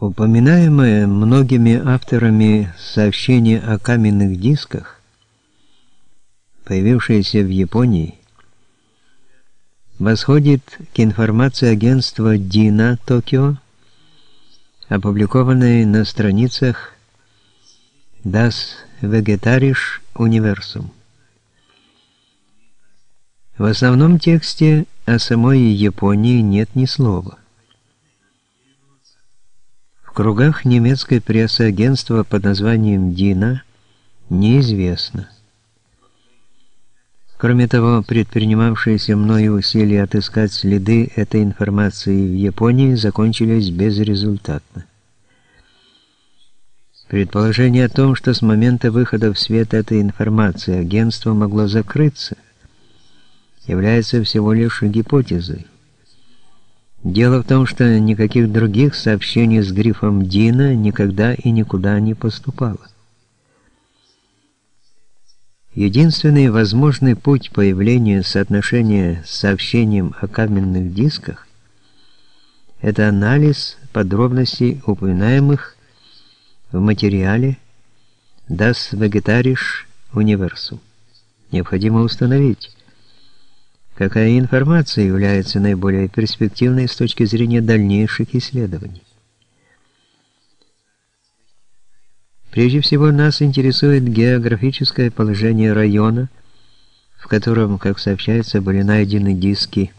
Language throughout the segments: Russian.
Упоминаемое многими авторами сообщение о каменных дисках, появившееся в Японии, восходит к информации агентства Дина Токио, опубликованной на страницах Das Vegetarische Universum. В основном тексте о самой Японии нет ни слова кругах немецкой прессы агентства под названием «Дина» неизвестно. Кроме того, предпринимавшиеся мною усилия отыскать следы этой информации в Японии закончились безрезультатно. Предположение о том, что с момента выхода в свет этой информации агентство могло закрыться, является всего лишь гипотезой. Дело в том, что никаких других сообщений с грифом Дина никогда и никуда не поступало. Единственный возможный путь появления соотношения с сообщением о каменных дисках – это анализ подробностей, упоминаемых в материале Das Vegetarische Universum. Необходимо установить, какая информация является наиболее перспективной с точки зрения дальнейших исследований. Прежде всего нас интересует географическое положение района, в котором, как сообщается, были найдены диски.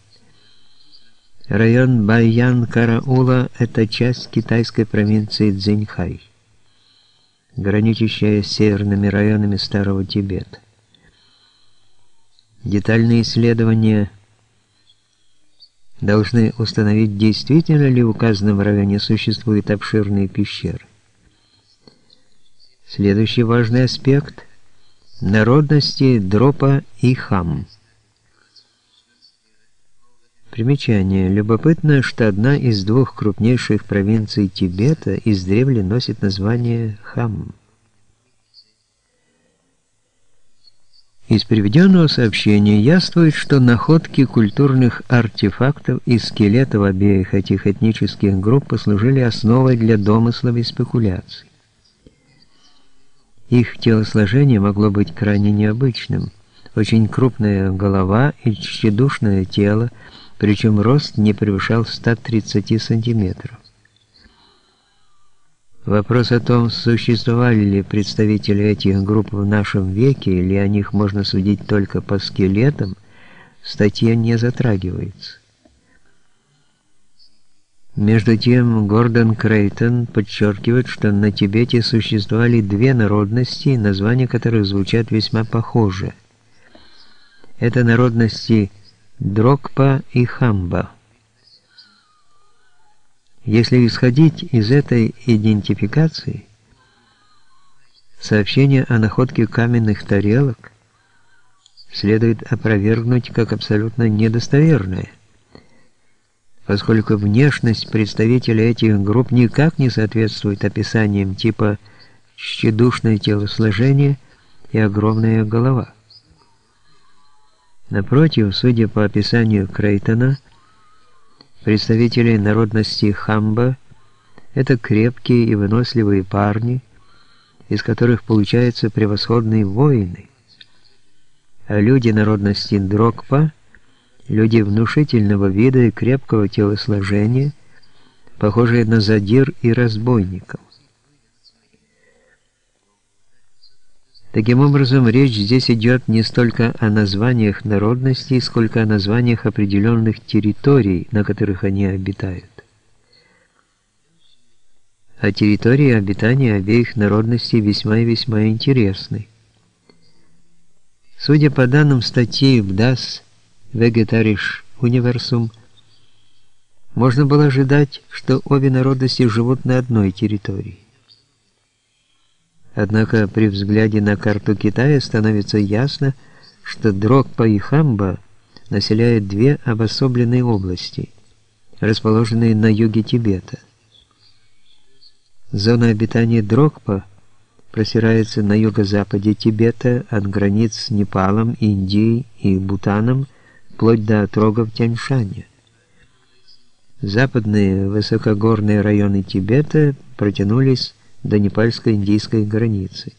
Район Баян-Караула – это часть китайской провинции Цзиньхай, граничащая с северными районами Старого Тибета. Детальные исследования должны установить, действительно ли в указанном районе существуют обширные пещеры. Следующий важный аспект – народности Дропа и Хам. Примечание. Любопытно, что одна из двух крупнейших провинций Тибета издревле носит название Хам. Из приведенного сообщения яствует, что находки культурных артефактов и скелетов обеих этих этнических групп послужили основой для домыслов и спекуляций. Их телосложение могло быть крайне необычным. Очень крупная голова и тщедушное тело, причем рост не превышал 130 сантиметров. Вопрос о том, существовали ли представители этих групп в нашем веке, или о них можно судить только по скелетам, в статье не затрагивается. Между тем, Гордон Крейтон подчеркивает, что на Тибете существовали две народности, названия которых звучат весьма похоже. Это народности Дрокпа и Хамба. Если исходить из этой идентификации, сообщение о находке каменных тарелок следует опровергнуть как абсолютно недостоверное, поскольку внешность представителей этих групп никак не соответствует описаниям типа «щедушное телосложение» и «огромная голова». Напротив, судя по описанию Крейтона, Представители народности Хамба – это крепкие и выносливые парни, из которых получаются превосходные воины. А люди народности Дрокпа – люди внушительного вида и крепкого телосложения, похожие на задир и разбойников. Таким образом, речь здесь идет не столько о названиях народностей, сколько о названиях определенных территорий, на которых они обитают. А территории обитания обеих народностей весьма и весьма интересны. Судя по данным статьи в DAS Vegetarisch Universum, можно было ожидать, что обе народности живут на одной территории. Однако при взгляде на карту Китая становится ясно, что Дрогпа и Хамба населяют две обособленные области, расположенные на юге Тибета. Зона обитания Дрогпа простирается на юго-западе Тибета от границ с Непалом, Индией и Бутаном вплоть до отрогов Тяньшаня. Западные высокогорные районы Тибета протянулись до непальско-индийской границы.